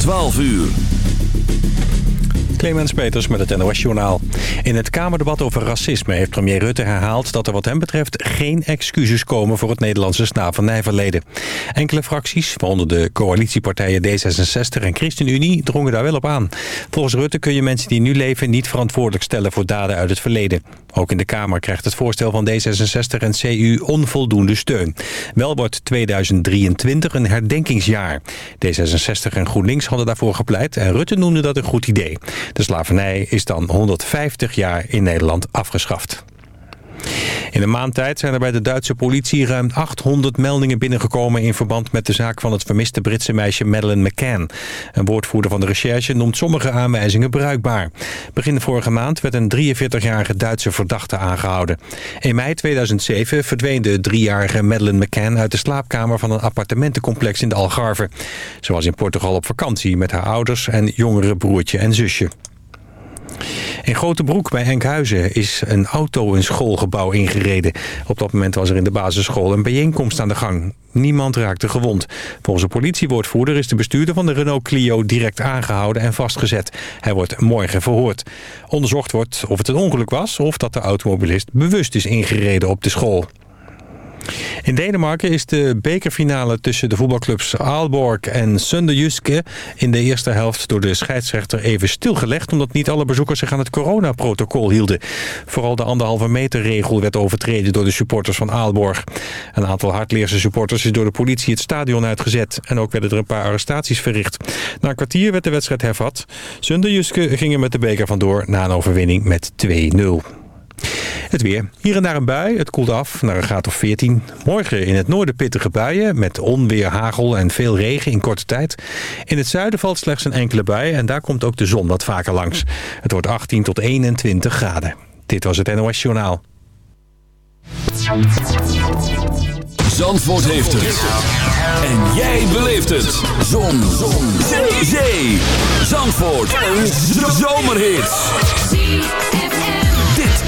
12 uur. Clemens Peters met het NOS Journaal. In het Kamerdebat over racisme heeft premier Rutte herhaald... dat er wat hem betreft geen excuses komen voor het Nederlandse slavernijverleden. Enkele fracties, waaronder de coalitiepartijen D66 en ChristenUnie... drongen daar wel op aan. Volgens Rutte kun je mensen die nu leven niet verantwoordelijk stellen... voor daden uit het verleden. Ook in de Kamer krijgt het voorstel van D66 en CU onvoldoende steun. Wel wordt 2023 een herdenkingsjaar. D66 en GroenLinks hadden daarvoor gepleit... en Rutte noemde dat een goed idee. De slavernij is dan 150 jaar in Nederland afgeschaft. In een maand tijd zijn er bij de Duitse politie ruim 800 meldingen binnengekomen... in verband met de zaak van het vermiste Britse meisje Madeleine McCann. Een woordvoerder van de recherche noemt sommige aanwijzingen bruikbaar. Begin vorige maand werd een 43-jarige Duitse verdachte aangehouden. In mei 2007 verdween de driejarige Madeleine McCann... uit de slaapkamer van een appartementencomplex in de Algarve. Ze was in Portugal op vakantie met haar ouders en jongere broertje en zusje. In Grote Broek bij Enkhuizen is een auto een schoolgebouw ingereden. Op dat moment was er in de basisschool een bijeenkomst aan de gang. Niemand raakte gewond. Volgens een politiewoordvoerder is de bestuurder van de Renault Clio direct aangehouden en vastgezet. Hij wordt morgen verhoord. Onderzocht wordt of het een ongeluk was of dat de automobilist bewust is ingereden op de school. In Denemarken is de bekerfinale tussen de voetbalclubs Aalborg en Sønderjyske in de eerste helft door de scheidsrechter even stilgelegd... omdat niet alle bezoekers zich aan het coronaprotocol hielden. Vooral de anderhalve meter regel werd overtreden door de supporters van Aalborg. Een aantal hardleerse supporters is door de politie het stadion uitgezet... en ook werden er een paar arrestaties verricht. Na een kwartier werd de wedstrijd hervat. Sønderjyske gingen met de beker vandoor na een overwinning met 2-0. Het weer. Hier en daar een bui. Het koelt af naar een graad of 14. Morgen in het noorden pittige buien met onweer, hagel en veel regen in korte tijd. In het zuiden valt slechts een enkele bui en daar komt ook de zon wat vaker langs. Het wordt 18 tot 21 graden. Dit was het NOS Journaal. Zandvoort heeft het. En jij beleeft het. Zon. zon. Zee. Zandvoort. Een zomerhit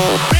Oh.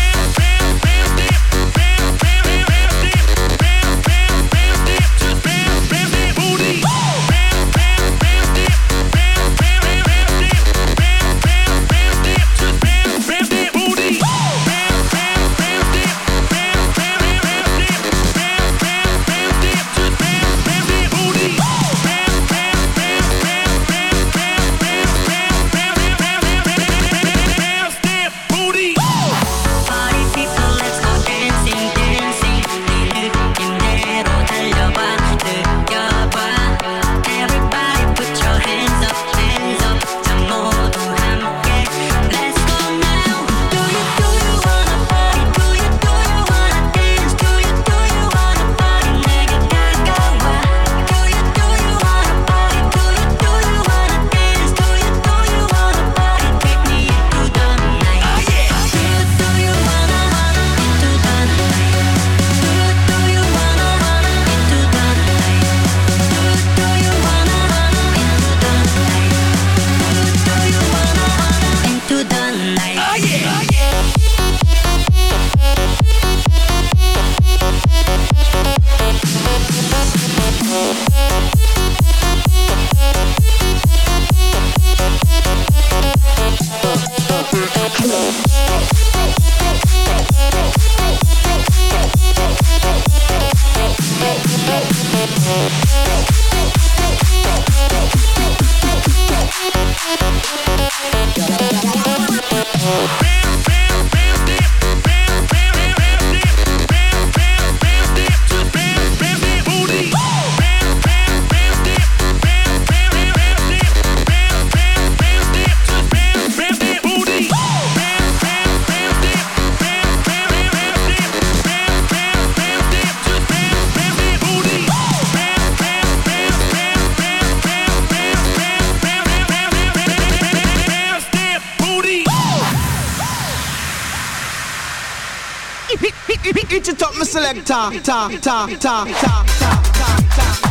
My selector. Ta, ta, ta, ta, ta, ta, ta,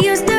used to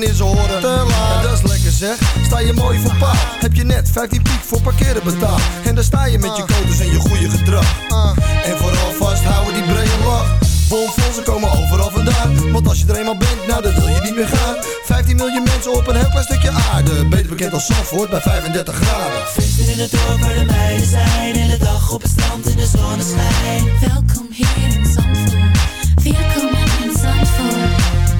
wanneer ze horen te laat. dat is lekker zeg, sta je mooi voor paal. Heb je net 15 piek voor parkeren betaald. En daar sta je met je codes en je goede gedrag. En vooral vasthouden die brede lach. ze komen overal vandaan. Want als je er eenmaal bent, nou dan wil je niet meer gaan. 15 miljoen mensen op een heel klein stukje aarde. Beter bekend als Zandvoort bij 35 graden. Feesten in het dorp waar de meiden zijn. In de dag op het strand in de zonneschijn. Welkom hier in Zandvoort. Welkom in Zandvoort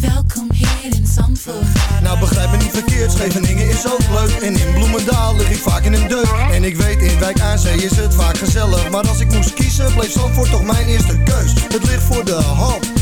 Welkom hier in Zandvoort. Nou, begrijp me niet verkeerd, Scheveningen is ook leuk. En in Bloemendaal lig ik vaak in een deuk. En ik weet, in Wijk aan Zee is het vaak gezellig. Maar als ik moest kiezen, bleef Zandvoort toch mijn eerste keus. Het ligt voor de hand.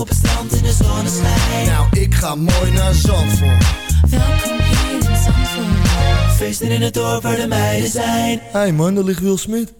op het strand in de zonneschijn. Nou, ik ga mooi naar Zandvoort. Welkom hier in Zandvoort. Feesten in het dorp waar de meiden zijn. Hey man, daar ligt Will Smith.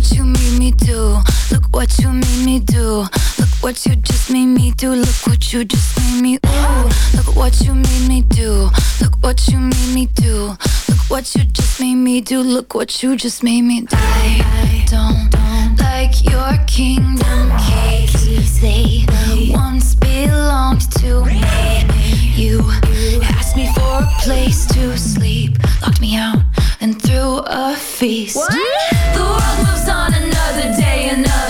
what you made me do. Look what you made me do. Look what you just made me do. Look what you just made me. Ooh, look what you made me do. Look what you made me do. Look what you just made me do. Look what you just made me do. I don't like your kingdom keys. They once belonged to me. You asked me for a place to sleep, locked me out, and threw a feast. What? The world moves on another day, another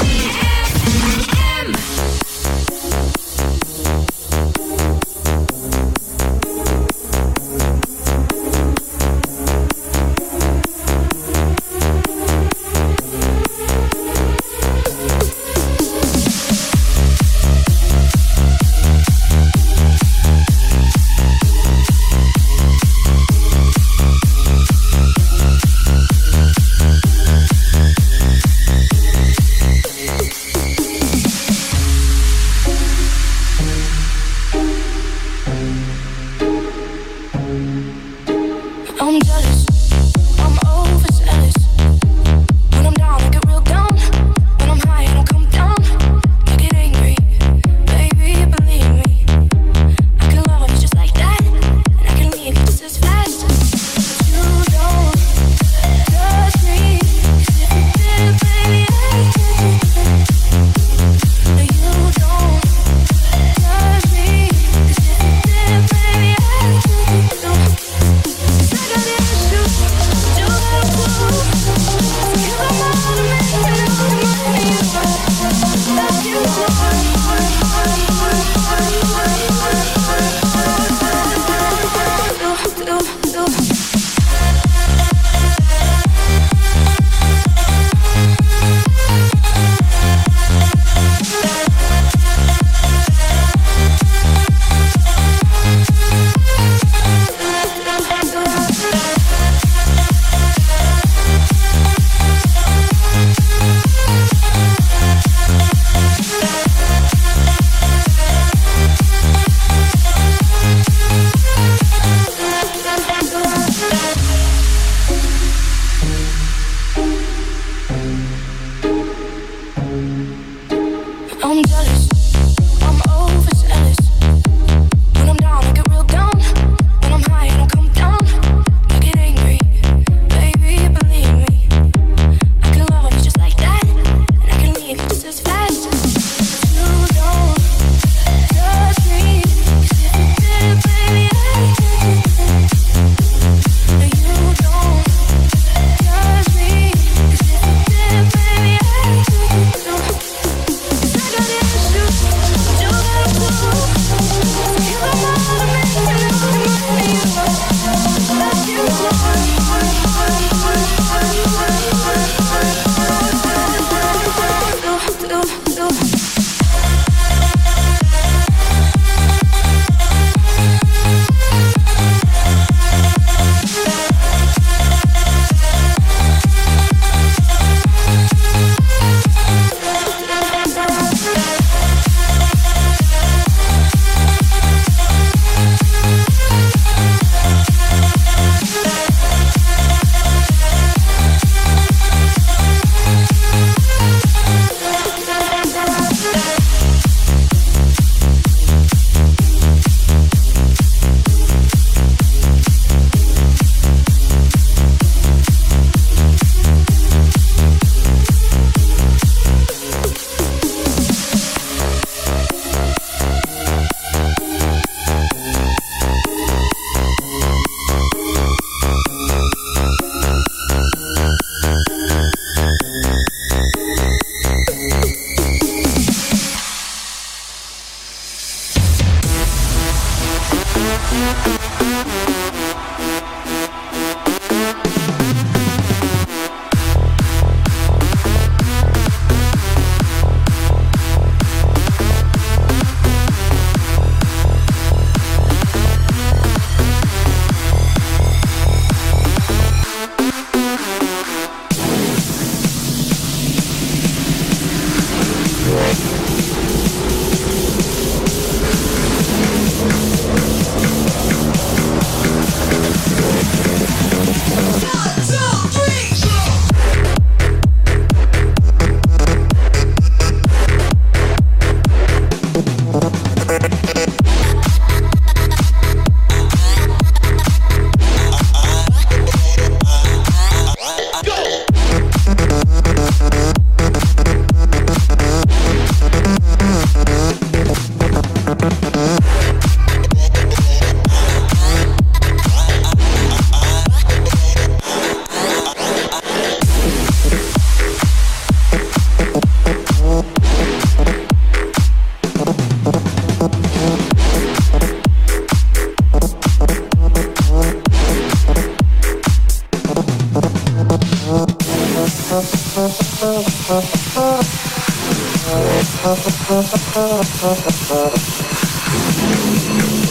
Thank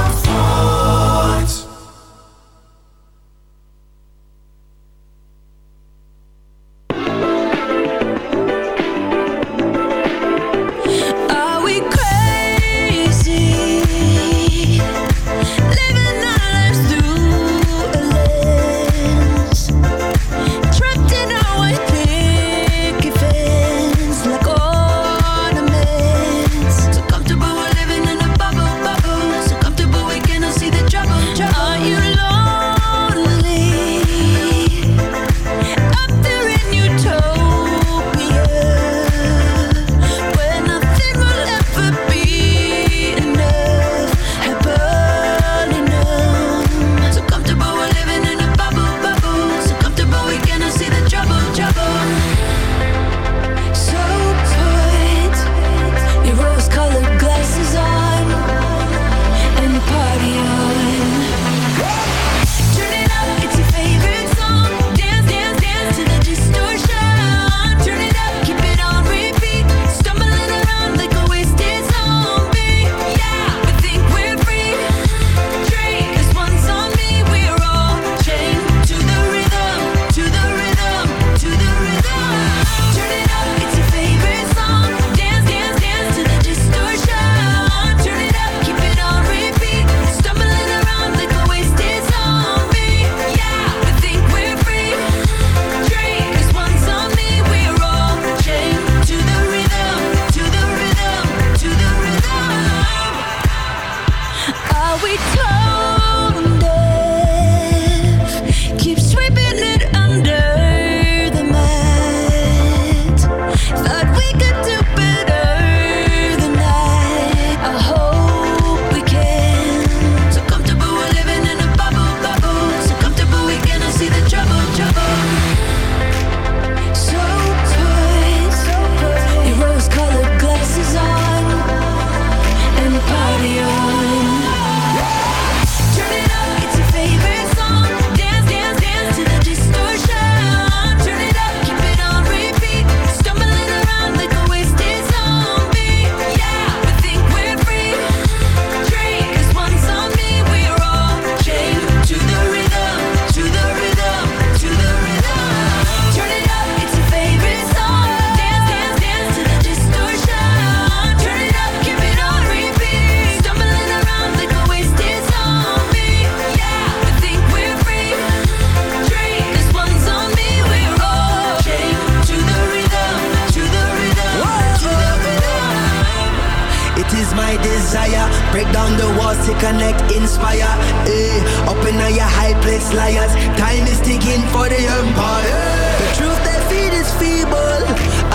desire. Break down the walls to connect, inspire. Eh, up in your high place, liars. Time is ticking for the empire. The truth they feed is feeble,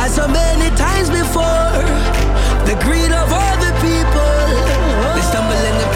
as so many times before. The greed of all the people. They stumble in the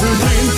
Wolverine